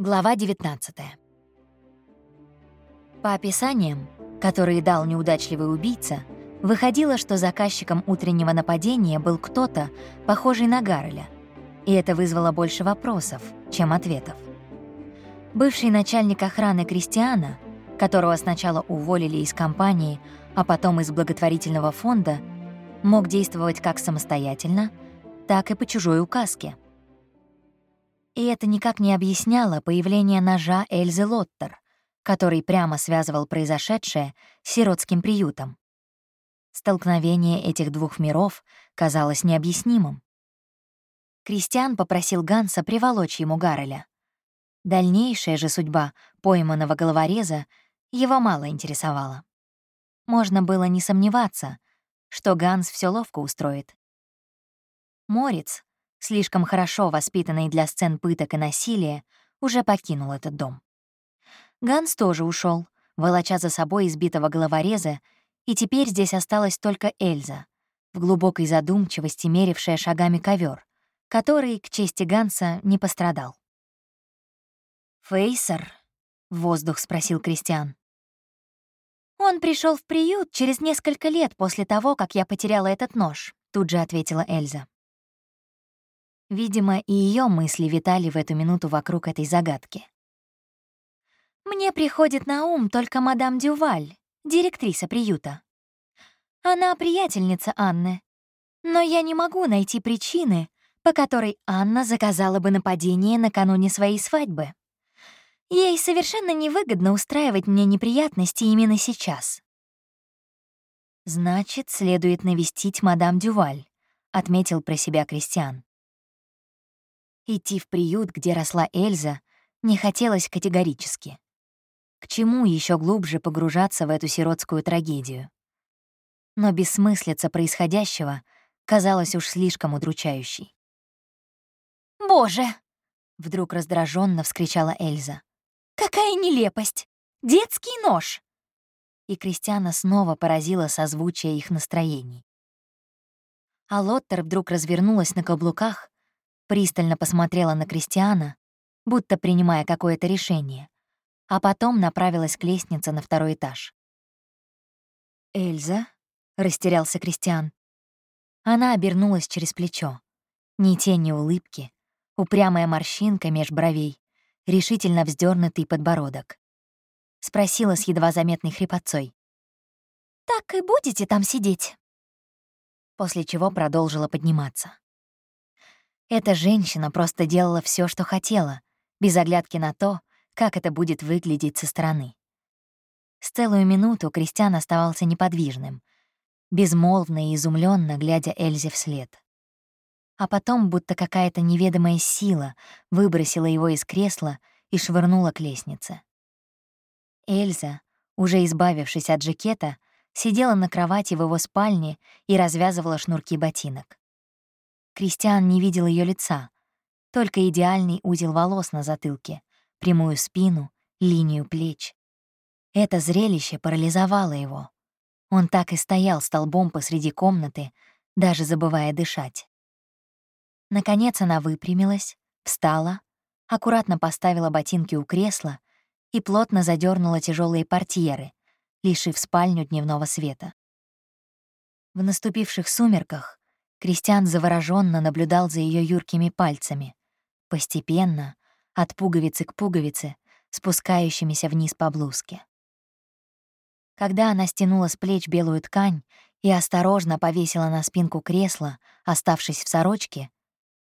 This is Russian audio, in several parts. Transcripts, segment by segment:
Глава 19 По описаниям, которые дал неудачливый убийца, выходило, что заказчиком утреннего нападения был кто-то, похожий на Гарреля, и это вызвало больше вопросов, чем ответов. Бывший начальник охраны Кристиана, которого сначала уволили из компании, а потом из благотворительного фонда, мог действовать как самостоятельно, так и по чужой указке — и это никак не объясняло появление ножа Эльзы Лоттер, который прямо связывал произошедшее с сиротским приютом. Столкновение этих двух миров казалось необъяснимым. Кристиан попросил Ганса приволочь ему Гарреля. Дальнейшая же судьба пойманного головореза его мало интересовала. Можно было не сомневаться, что Ганс все ловко устроит. Морец, слишком хорошо воспитанный для сцен пыток и насилия, уже покинул этот дом. Ганс тоже ушел, волоча за собой избитого головореза, и теперь здесь осталась только Эльза, в глубокой задумчивости мерившая шагами ковер, который, к чести Ганса, не пострадал. «Фейсер?» — воздух спросил Кристиан. «Он пришел в приют через несколько лет после того, как я потеряла этот нож», — тут же ответила Эльза. Видимо, и ее мысли витали в эту минуту вокруг этой загадки. «Мне приходит на ум только мадам Дюваль, директриса приюта. Она приятельница Анны, но я не могу найти причины, по которой Анна заказала бы нападение накануне своей свадьбы. Ей совершенно невыгодно устраивать мне неприятности именно сейчас. «Значит, следует навестить мадам Дюваль», — отметил про себя Кристиан. Идти в приют, где росла Эльза, не хотелось категорически. К чему еще глубже погружаться в эту сиротскую трагедию? Но бессмыслица происходящего казалась уж слишком удручающей. «Боже!» — вдруг раздраженно вскричала Эльза. «Какая нелепость! Детский нож!» И Кристиана снова поразила созвучие их настроений. А Лоттер вдруг развернулась на каблуках пристально посмотрела на Кристиана, будто принимая какое-то решение, а потом направилась к лестнице на второй этаж. «Эльза?» — растерялся Кристиан. Она обернулась через плечо. Ни тени улыбки, упрямая морщинка меж бровей, решительно вздернутый подбородок. Спросила с едва заметной хрипотцой. «Так и будете там сидеть?» После чего продолжила подниматься. Эта женщина просто делала все, что хотела, без оглядки на то, как это будет выглядеть со стороны. С целую минуту Кристиан оставался неподвижным, безмолвно и изумленно глядя Эльзе вслед. А потом, будто какая-то неведомая сила выбросила его из кресла и швырнула к лестнице. Эльза, уже избавившись от жакета, сидела на кровати в его спальне и развязывала шнурки ботинок. Кристиан не видел ее лица, только идеальный узел волос на затылке, прямую спину, линию плеч. Это зрелище парализовало его. Он так и стоял столбом посреди комнаты, даже забывая дышать. Наконец она выпрямилась, встала, аккуратно поставила ботинки у кресла и плотно задернула тяжелые портьеры, лишив спальню дневного света. В наступивших сумерках Кристиан завороженно наблюдал за ее юркими пальцами, постепенно, от пуговицы к пуговице, спускающимися вниз по блузке. Когда она стянула с плеч белую ткань и осторожно повесила на спинку кресла, оставшись в сорочке,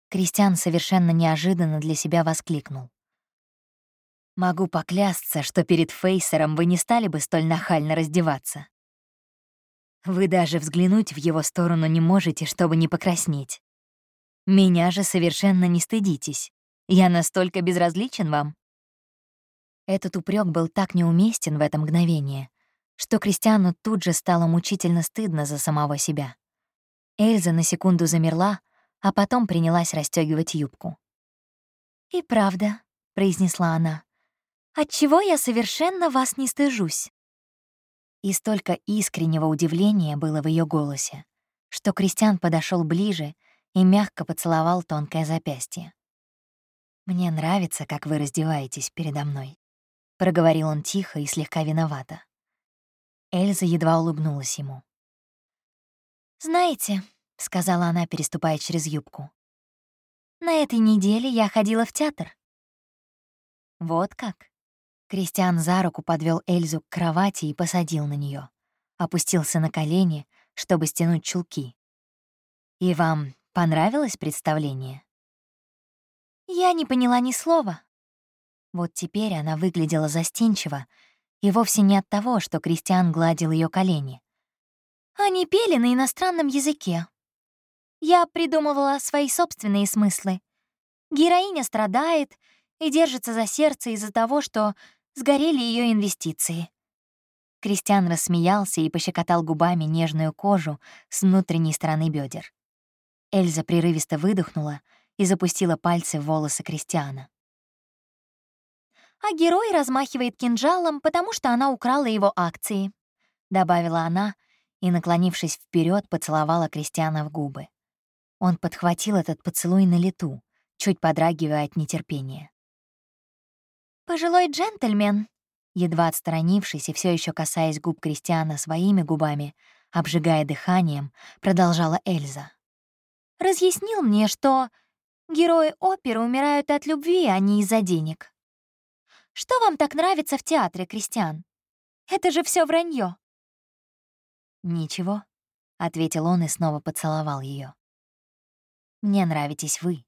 Кристиан совершенно неожиданно для себя воскликнул. «Могу поклясться, что перед Фейсером вы не стали бы столь нахально раздеваться. Вы даже взглянуть в его сторону не можете, чтобы не покраснеть. Меня же совершенно не стыдитесь. Я настолько безразличен вам. Этот упрек был так неуместен в это мгновение, что Кристиану тут же стало мучительно стыдно за самого себя. Эльза на секунду замерла, а потом принялась расстегивать юбку. «И правда», — произнесла она, — «отчего я совершенно вас не стыжусь?» И столько искреннего удивления было в ее голосе, что Кристиан подошел ближе и мягко поцеловал тонкое запястье. «Мне нравится, как вы раздеваетесь передо мной», — проговорил он тихо и слегка виновато. Эльза едва улыбнулась ему. «Знаете», — сказала она, переступая через юбку, «на этой неделе я ходила в театр». «Вот как?» Кристиан за руку подвел Эльзу к кровати и посадил на нее, опустился на колени, чтобы стянуть чулки. «И вам понравилось представление?» Я не поняла ни слова. Вот теперь она выглядела застенчиво, и вовсе не от того, что Кристиан гладил ее колени. Они пели на иностранном языке. Я придумывала свои собственные смыслы. Героиня страдает и держится за сердце из-за того, что сгорели ее инвестиции. Кристиан рассмеялся и пощекотал губами нежную кожу с внутренней стороны бедер. Эльза прерывисто выдохнула и запустила пальцы в волосы Кристиана. «А герой размахивает кинжалом, потому что она украла его акции», — добавила она и, наклонившись вперед, поцеловала Кристиана в губы. Он подхватил этот поцелуй на лету, чуть подрагивая от нетерпения. «Пожилой джентльмен», едва отстранившись и все еще касаясь губ Кристиана своими губами, обжигая дыханием, продолжала Эльза. «Разъяснил мне, что герои оперы умирают от любви, а не из-за денег. Что вам так нравится в театре, Кристиан? Это же все вранье. «Ничего», — ответил он и снова поцеловал ее. «Мне нравитесь вы».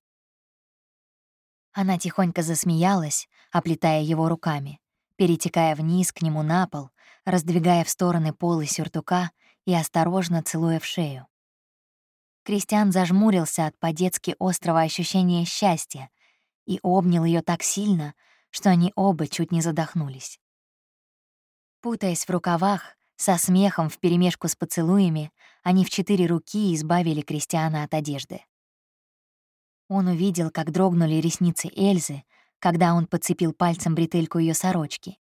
Она тихонько засмеялась, оплетая его руками, перетекая вниз к нему на пол, раздвигая в стороны полы сюртука и осторожно целуя в шею. Кристиан зажмурился от по-детски острого ощущения счастья и обнял ее так сильно, что они оба чуть не задохнулись. Путаясь в рукавах, со смехом вперемешку с поцелуями, они в четыре руки избавили Кристиана от одежды. Он увидел, как дрогнули ресницы Эльзы, когда он подцепил пальцем бретельку ее сорочки,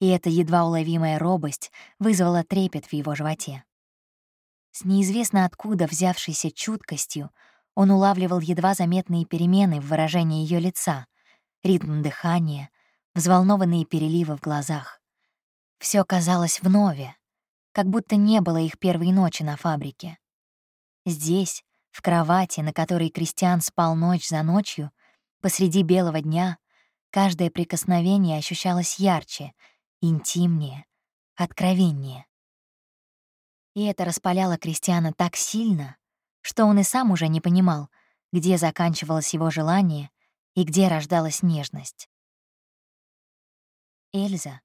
и эта едва уловимая робость вызвала трепет в его животе. С неизвестно откуда взявшейся чуткостью он улавливал едва заметные перемены в выражении ее лица, ритм дыхания, взволнованные переливы в глазах. Все казалось вновь, как будто не было их первой ночи на фабрике. Здесь, в кровати, на которой Кристиан спал ночь за ночью, посреди белого дня, каждое прикосновение ощущалось ярче, интимнее, откровеннее. И это распаляло Кристиана так сильно, что он и сам уже не понимал, где заканчивалось его желание и где рождалась нежность. Эльза,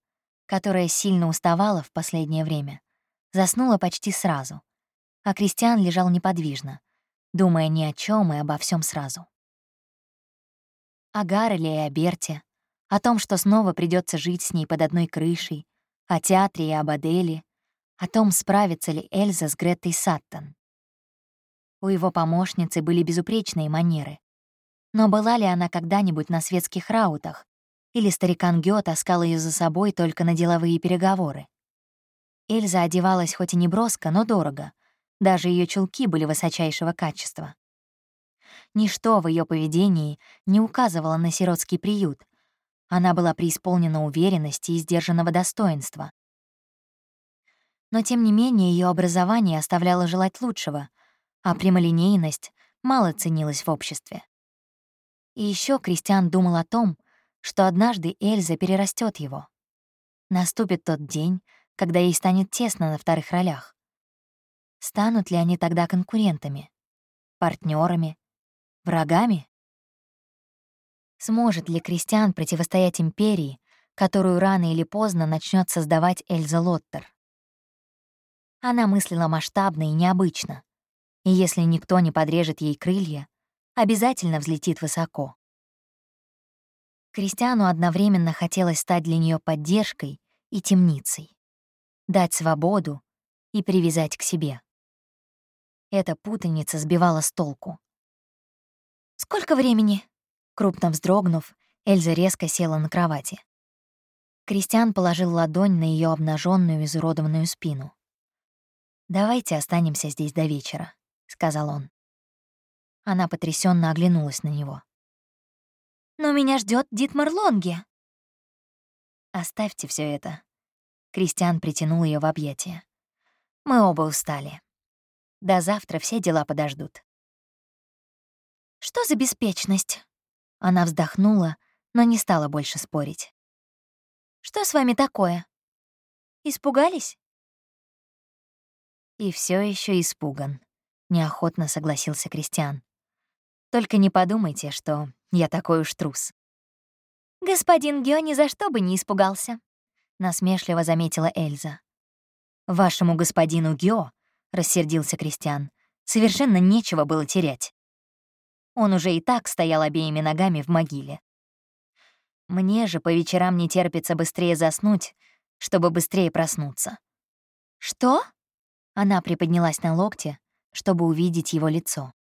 которая сильно уставала в последнее время, заснула почти сразу, а Кристиан лежал неподвижно, думая ни о чем и обо всем сразу. О Гарреле и о Берте, о том, что снова придется жить с ней под одной крышей, о театре и об Аделе, о том, справится ли Эльза с Греттой Саттон. У его помощницы были безупречные манеры. Но была ли она когда-нибудь на светских раутах, или старикан Гё таскал ее за собой только на деловые переговоры? Эльза одевалась хоть и не броско, но дорого. Даже ее чулки были высочайшего качества. Ничто в ее поведении не указывало на сиротский приют. Она была преисполнена уверенности и сдержанного достоинства. Но тем не менее ее образование оставляло желать лучшего, а прямолинейность мало ценилась в обществе. И еще Кристиан думал о том, что однажды Эльза перерастет его. Наступит тот день, когда ей станет тесно на вторых ролях. Станут ли они тогда конкурентами, партнерами, врагами? Сможет ли Кристиан противостоять империи, которую рано или поздно начнет создавать Эльза Лоттер? Она мыслила масштабно и необычно. И если никто не подрежет ей крылья, обязательно взлетит высоко. Кристиану одновременно хотелось стать для нее поддержкой и темницей, дать свободу и привязать к себе. Эта путаница сбивала с толку. «Сколько времени?» Крупно вздрогнув, Эльза резко села на кровати. Кристиан положил ладонь на ее обнаженную изуродованную спину. «Давайте останемся здесь до вечера», — сказал он. Она потрясенно оглянулась на него. Но меня ждет Дитмар Лонге. Оставьте все это. Кристиан притянул ее в объятия. Мы оба устали. До завтра все дела подождут. Что за беспечность? Она вздохнула, но не стала больше спорить. Что с вами такое? Испугались? И все еще испуган, неохотно согласился Кристиан. Только не подумайте, что я такой уж трус. Господин Гео ни за что бы не испугался, насмешливо заметила Эльза. Вашему господину Гео, рассердился Кристиан, совершенно нечего было терять. Он уже и так стоял обеими ногами в могиле. Мне же по вечерам не терпится быстрее заснуть, чтобы быстрее проснуться. «Что?» Она приподнялась на локте, чтобы увидеть его лицо.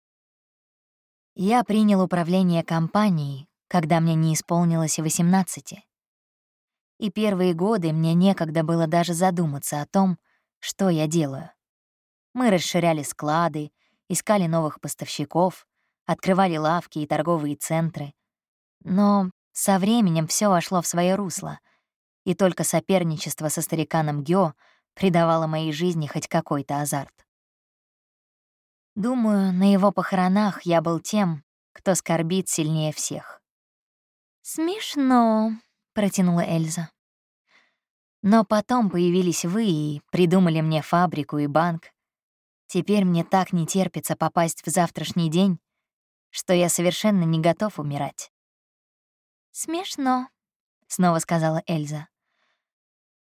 Я принял управление компанией, когда мне не исполнилось и 18. И первые годы мне некогда было даже задуматься о том, что я делаю. Мы расширяли склады, искали новых поставщиков, открывали лавки и торговые центры. Но со временем все вошло в свое русло, и только соперничество со стариканом Гё придавало моей жизни хоть какой-то азарт. Думаю, на его похоронах я был тем, кто скорбит сильнее всех. «Смешно», — протянула Эльза. Но потом появились вы и придумали мне фабрику и банк. Теперь мне так не терпится попасть в завтрашний день, что я совершенно не готов умирать. «Смешно», — снова сказала Эльза.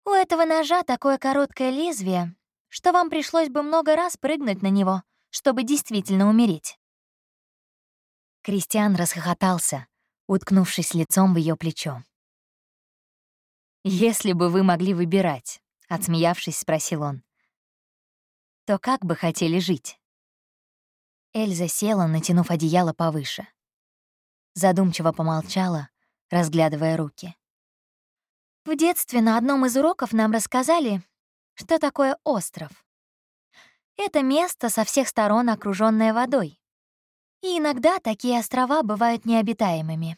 «У этого ножа такое короткое лезвие, что вам пришлось бы много раз прыгнуть на него, чтобы действительно умереть». Кристиан расхохотался, уткнувшись лицом в ее плечо. «Если бы вы могли выбирать», — отсмеявшись, спросил он, «то как бы хотели жить?» Эльза села, натянув одеяло повыше. Задумчиво помолчала, разглядывая руки. В детстве на одном из уроков нам рассказали, что такое остров. Это место со всех сторон окружённое водой. И иногда такие острова бывают необитаемыми.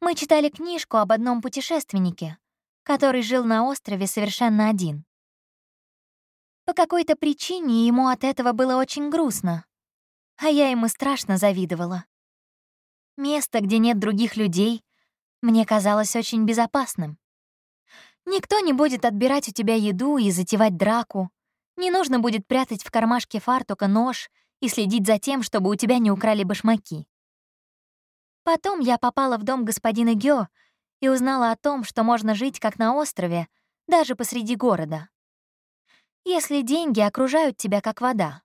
Мы читали книжку об одном путешественнике, который жил на острове совершенно один. По какой-то причине ему от этого было очень грустно, а я ему страшно завидовала. Место, где нет других людей, мне казалось очень безопасным. Никто не будет отбирать у тебя еду и затевать драку. Не нужно будет прятать в кармашке фартука нож и следить за тем, чтобы у тебя не украли башмаки. Потом я попала в дом господина Гё и узнала о том, что можно жить как на острове, даже посреди города. Если деньги окружают тебя как вода.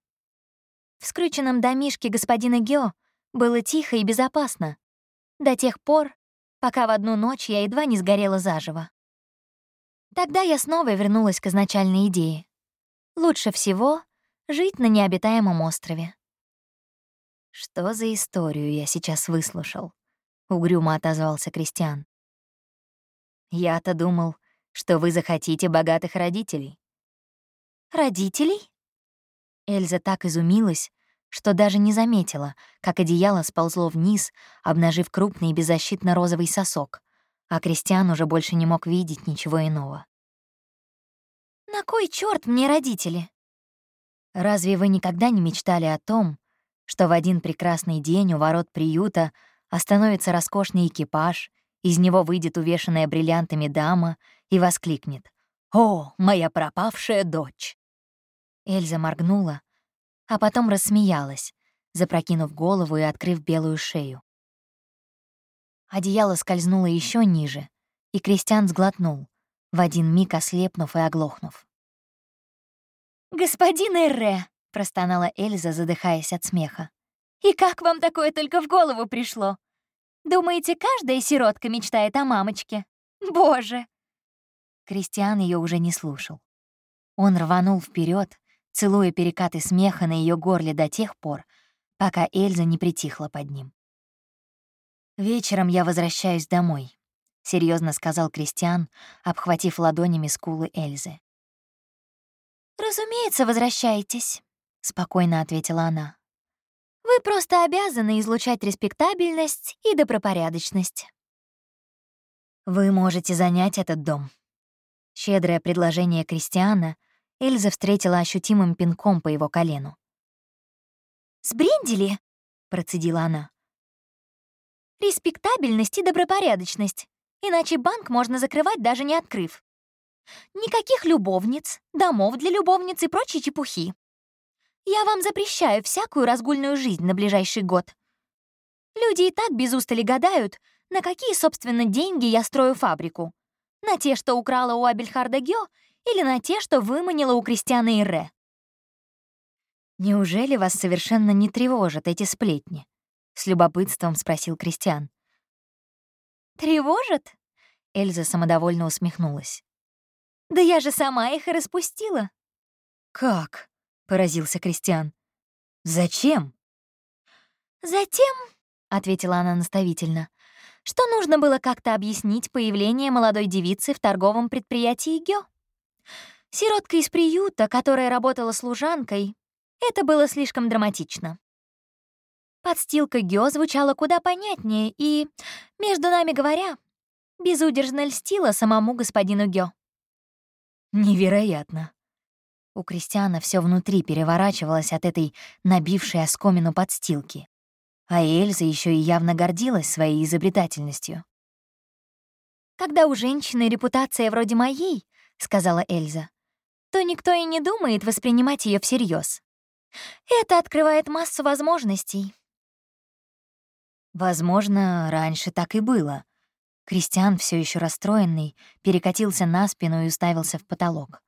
В скрюченном домишке господина Гё было тихо и безопасно. До тех пор, пока в одну ночь я едва не сгорела заживо. Тогда я снова вернулась к изначальной идее. Лучше всего жить на необитаемом острове. «Что за историю я сейчас выслушал?» — угрюмо отозвался Кристиан. Я-то думал, что вы захотите богатых родителей. Родителей? Эльза так изумилась, что даже не заметила, как одеяло сползло вниз, обнажив крупный беззащитно розовый сосок, а Кристиан уже больше не мог видеть ничего иного. «На кой черт мне родители?» «Разве вы никогда не мечтали о том, что в один прекрасный день у ворот приюта остановится роскошный экипаж, из него выйдет увешанная бриллиантами дама и воскликнет «О, моя пропавшая дочь!» Эльза моргнула, а потом рассмеялась, запрокинув голову и открыв белую шею. Одеяло скользнуло еще ниже, и Кристиан сглотнул, в один миг ослепнув и оглохнув. «Господин Эрре!» — простонала Эльза, задыхаясь от смеха. «И как вам такое только в голову пришло? Думаете, каждая сиротка мечтает о мамочке? Боже!» Кристиан ее уже не слушал. Он рванул вперед, целуя перекаты смеха на ее горле до тех пор, пока Эльза не притихла под ним. «Вечером я возвращаюсь домой», — серьезно сказал Кристиан, обхватив ладонями скулы Эльзы. «Разумеется, возвращаетесь», — спокойно ответила она. «Вы просто обязаны излучать респектабельность и добропорядочность. Вы можете занять этот дом. Щедрое предложение Кристиана Эльза встретила ощутимым пинком по его колену. «Сбрендили?» — процедила она. «Респектабельность и добропорядочность. Иначе банк можно закрывать, даже не открыв. Никаких любовниц, домов для любовниц и прочей чепухи. Я вам запрещаю всякую разгульную жизнь на ближайший год. Люди и так без устали гадают, на какие, собственно, деньги я строю фабрику. На те, что украла у Абельхарда Гё, или на те, что выманила у Кристиана Ирре. «Неужели вас совершенно не тревожат эти сплетни?» — с любопытством спросил Кристиан. «Тревожат?» — Эльза самодовольно усмехнулась. «Да я же сама их и распустила». «Как?» — поразился Кристиан. «Зачем?» «Затем», — ответила она наставительно, что нужно было как-то объяснить появление молодой девицы в торговом предприятии Гё. Сиротка из приюта, которая работала служанкой, это было слишком драматично. Подстилка Гё звучала куда понятнее и, между нами говоря, безудержно льстила самому господину Гё. Невероятно. У Кристиана все внутри переворачивалось от этой набившей оскомину подстилки. А Эльза еще и явно гордилась своей изобретательностью. «Когда у женщины репутация вроде моей», — сказала Эльза, то никто и не думает воспринимать ее всерьез. Это открывает массу возможностей. Возможно, раньше так и было. Кристиан, все еще расстроенный, перекатился на спину и уставился в потолок.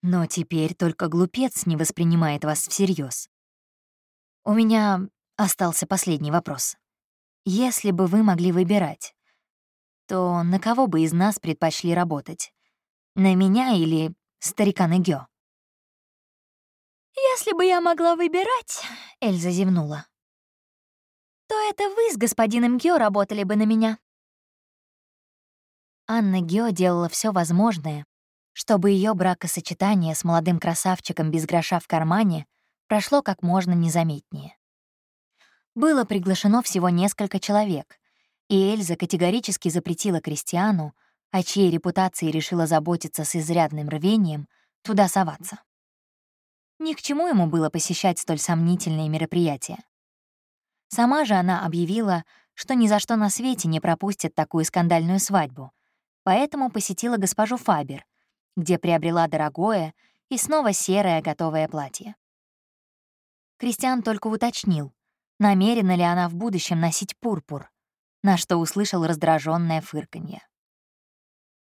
Но теперь только глупец не воспринимает вас всерьез. У меня остался последний вопрос. Если бы вы могли выбирать, то на кого бы из нас предпочли работать? На меня или старикан Игё? «Если бы я могла выбирать», — Эльза зевнула, «то это вы с господином Гео работали бы на меня». Анна Гео делала все возможное, чтобы ее бракосочетание с молодым красавчиком без гроша в кармане прошло как можно незаметнее. Было приглашено всего несколько человек, и Эльза категорически запретила Кристиану, о чьей репутации решила заботиться с изрядным рвением, туда соваться. Ни к чему ему было посещать столь сомнительные мероприятия. Сама же она объявила, что ни за что на свете не пропустит такую скандальную свадьбу, поэтому посетила госпожу Фабер, где приобрела дорогое и снова серое готовое платье. Кристиан только уточнил, намерена ли она в будущем носить пурпур, на что услышал раздраженное фырканье.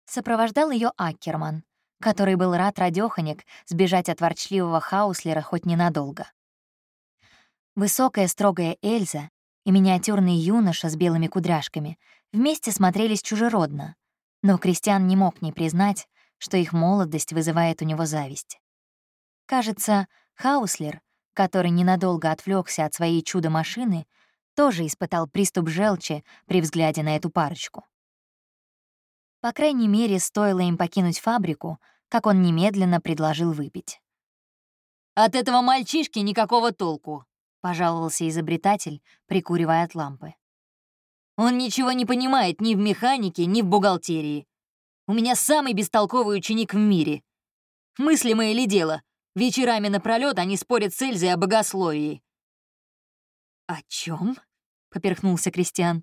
Сопровождал ее Аккерман, который был рад радёханик сбежать от ворчливого Хауслера хоть ненадолго. Высокая строгая Эльза и миниатюрный юноша с белыми кудряшками вместе смотрелись чужеродно, но Кристиан не мог не признать, что их молодость вызывает у него зависть. Кажется, Хауслер, который ненадолго отвлекся от своей чудо-машины, тоже испытал приступ желчи при взгляде на эту парочку. По крайней мере, стоило им покинуть фабрику, как он немедленно предложил выпить. «От этого мальчишки никакого толку», — пожаловался изобретатель, прикуривая от лампы. «Он ничего не понимает ни в механике, ни в бухгалтерии. У меня самый бестолковый ученик в мире. Мыслимое ли дело? Вечерами напролёт они спорят с Эльзой о богословии». «О чем? поперхнулся Кристиан.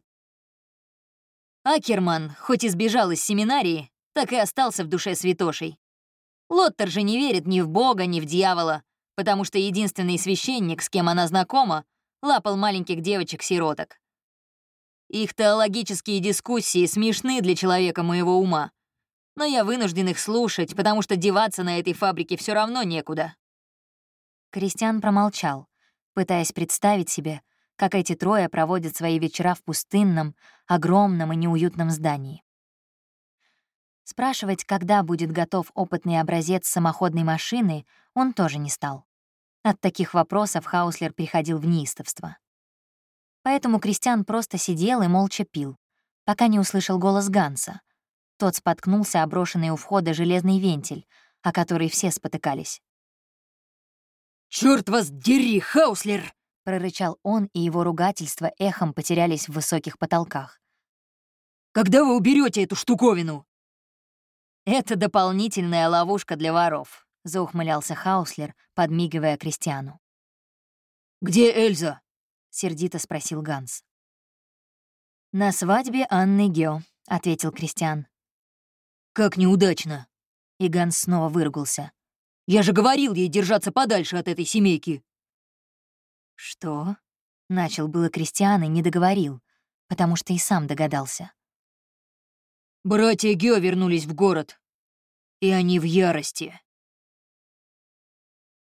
Акерман, хоть и сбежал из семинарии, так и остался в душе святошей. Лоттер же не верит ни в Бога, ни в дьявола, потому что единственный священник, с кем она знакома, лапал маленьких девочек-сироток. Их теологические дискуссии смешны для человека моего ума, но я вынужден их слушать, потому что деваться на этой фабрике все равно некуда. Кристиан промолчал, пытаясь представить себе, как эти трое проводят свои вечера в пустынном, огромном и неуютном здании. Спрашивать, когда будет готов опытный образец самоходной машины, он тоже не стал. От таких вопросов Хауслер приходил в неистовство. Поэтому Кристиан просто сидел и молча пил, пока не услышал голос Ганса. Тот споткнулся оброшенный у входа железный вентиль, о который все спотыкались. «Чёрт вас дери, Хауслер!» — прорычал он, и его ругательства эхом потерялись в высоких потолках. «Когда вы уберете эту штуковину?» «Это дополнительная ловушка для воров», — заухмылялся Хауслер, подмигивая Кристиану. «Где Эльза?» — сердито спросил Ганс. «На свадьбе Анны Гео», — ответил Кристиан. «Как неудачно!» И Ганс снова выругался. «Я же говорил ей держаться подальше от этой семейки!» «Что?» — начал было Кристиан и не договорил, потому что и сам догадался. «Братья Гео вернулись в город, и они в ярости»,